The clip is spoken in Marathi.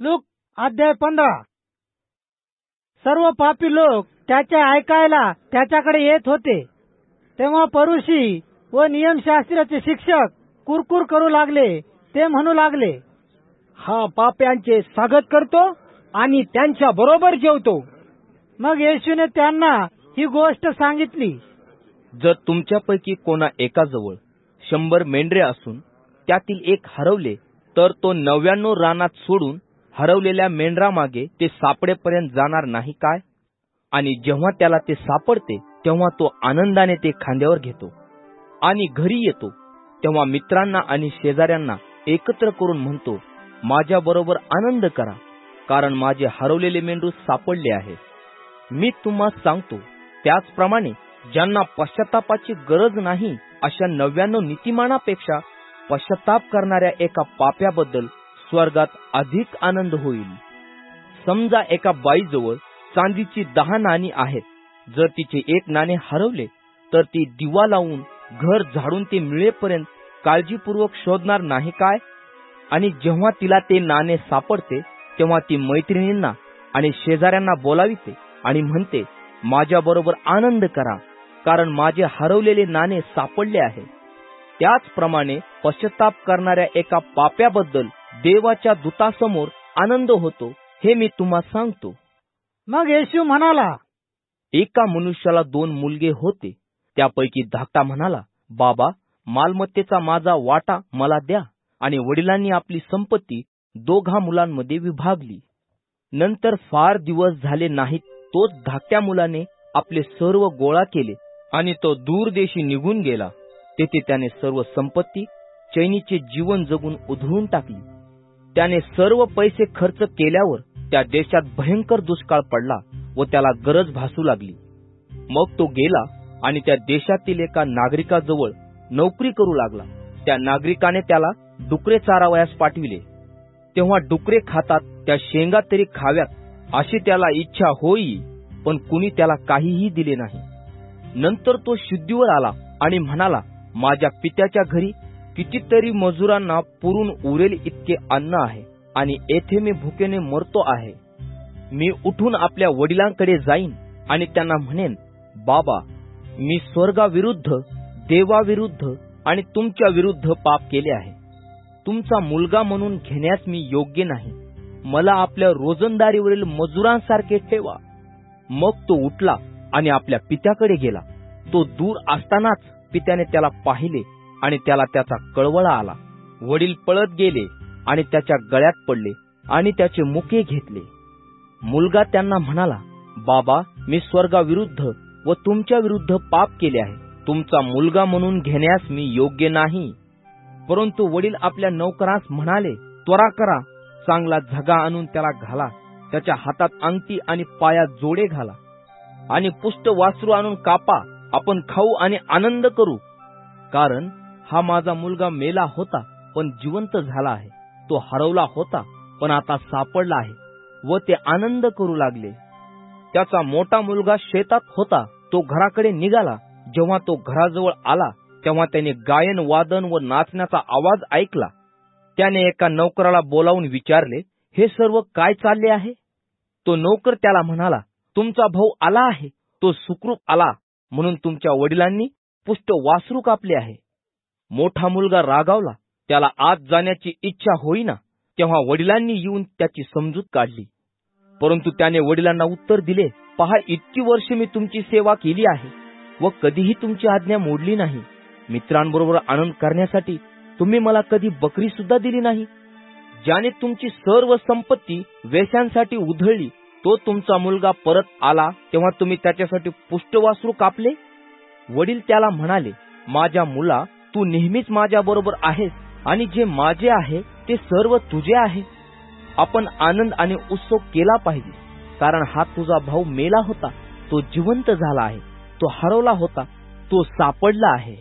लूक अध्याय पंधरा. सर्व पापी लोक त्याच्या ऐकायला त्याच्याकडे येत होते. तेव्हा परुषी व नियमशास्त्राचे शिक्षक कुरकुर करू लागले. ते म्हणू लागले हा पाप्यांचे स्वागत करतो आणि त्यांच्या बरोबर जेवतो. मग येशूने त्यांना ही गोष्ट सांगितली जर तुमच्यापैकी कोणा एकाजवळ शंभर मेंढरे असून त्यातील एक हरवले तर तो नव्याण्णव रानात सोडून हरवलेल्या मेंढरामागे ते सापडेपर्यंत जाणार नाही काय? आणि जेव्हा त्याला ते सापडते तेव्हा तो आनंदाने ते खांद्यावर घेतो आणि घरी येतो. तेव्हा मित्रांना आणि शेजाऱ्यांना एकत्र करून म्हणतो माझ्या बरोबर आनंद करा कारण माझे हरवलेले मेंढू सापडले आहे. मी तुम्हाला सांगतो त्याचप्रमाणे ज्यांना पश्चातापाची गरज नाही अशा नव्याण्णव नीतिमानापेक्षा पश्चाताप करणाऱ्या एका पाप्याबद्दल स्वर्गात अधिक आनंद होईल. समजा एका बाईजवळ चांदीची दहा नाणी आहेत. जर तिचे एक नाणे हरवले तर ती दिवा लावून घर झाडून ते मिळेपर्यंत काळजीपूर्वक शोधणार नाही काय? आणि जेव्हा तिला ते नाणे सापडते तेव्हा ती मैत्रिणींना आणि शेजाऱ्यांना बोलाविते आणि म्हणते माझ्या बरोबर आनंद करा कारण माझे हरवलेले नाणे सापडले आहे. त्याचप्रमाणे पश्चाताप करणाऱ्या एका पाप्याबद्दल देवाच्या दूतासमोर आनंद होतो हे मी तुम्हा सांगतो. मग येशू म्हणाला एका मनुष्याला दोन मुलगे होते. त्यापैकी धाकटा म्हणाला बाबा मालमत्तेचा माझा वाटा मला द्या आणि वडिलांनी आपली संपत्ती दोघा मुलांमध्ये विभागली. नंतर फार दिवस झाले नाहीत तोच धाकट्या मुलाने आपले सर्व गोळा केले आणि तो दूरदेशी निघून गेला. तेथे त्याने सर्व संपत्ती चैनीचे जीवन जगून उधळून टाकली. त्याने सर्व पैसे खर्च केल्यावर त्या देशात भयंकर दुष्काळ पडला व त्याला गरज भासू लागली. मग तो गेला आणि त्या देशातील एका नागरिकाजवळ नोकरी करू लागला. त्या नागरिकाने त्याला डुकरे चारावयास पाठविले. तेव्हा डुकरे खातात त्या शेंगा तरी खाव्यात अशी त्याला इच्छा होई पण कुणी त्याला काहीही दिले नाही. नंतर तो शुद्धीवर आला आणि म्हणाला माझ्या पित्याच्या घरी कितीतरी मजुरांना पुरून उरेल इतके अन्न आहे आणि येथे मी भुकेने मरतो आहे. मी उठून आपल्या वडिलांकडे जाईन आणि त्यांना म्हणेन बाबा मी स्वर्गाविरुद्ध देवाविरुद्ध आणि तुमच्या विरुद्ध पाप केले आहे. तुमचा मुलगा म्हणून घेण्यास मी योग्य नाही. मला आपल्या रोजंदारीवरील मजुरांसारखे ठेवा. मग तो उठला आणि आपल्या पित्याकडे गेला. तो दूर असतानाच पित्याने त्याला पाहिले आणि त्याला त्याचा कळवळा आला. वडील पळत गेले आणि त्याच्या गळ्यात पडले आणि त्याचे मुके घेतले. मुलगा त्यांना म्हणाला बाबा मी स्वर्गाविरुद्ध व तुमच्या विरुद्ध पाप केले आहे. तुमचा मुलगा म्हणून घेण्यास मी योग्य नाही. परंतु वडील आपल्या नौकरास म्हणाले त्वरा करा. चांगला झगा आणून त्याला घाला. त्याच्या हातात अंगठी आणि पायात जोडे घाला. आणि पुष्ट वासरू आणून कापा. आपण खाऊ आणि आनंद करू. कारण हा माझा मुलगा मेला होता पण जिवंत झाला आहे. तो हरवला होता पण आता सापडला आहे व ते आनंद करू लागले. त्याचा मोठा मुलगा शेतात होता तो घराकडे निघाला. जेव्हा तो घराजवळ आला तेव्हा त्याने गायन वादन व नाचण्याचा आवाज ऐकला. त्याने एका नौकराला बोलावून विचारले हे सर्व काय चालले आहे? तो नौकर त्याला म्हणाला तुमचा भाऊ आला आहे. तो सुखरूप आला. म्हणून तुमच्या वडिलांनी पुष्ट वासरू कापले आहे. मोठा मुलगा रागावला त्याला आत जाण्याची इच्छा होईना तेव्हा वडिलांनी येऊन त्याची समजूत काढली. परंतु त्याने वडिलांना उत्तर दिले पहा इतकी वर्ष मी तुमची सेवा केली आहे व कधीही तुमची आज्ञा मोडली नाही. मित्रांबरोबर आनंद करण्यासाठी तुम्ही मला कधी बकरी सुद्धा दिली नाही. ज्याने तुमची सर्व संपत्ती वेशांसाठी उधळली तो तुमचा मुलगा परत आला तेव्हा तुम्ही त्याच्यासाठी पुष्टवासरू कापले? वडील त्याला म्हणाले माझ्या मुला तू नेहमीच माझ्या बरोबर आहेस आणि जे माझे आहे ते सर्व तुझे आहे. आपण आनंद आणि उत्सव केला पाहिजे कारण हा तुझा भाऊ मेला होता तो जिवंत झाला आहे तो हरवला होता तो सापडला आहे.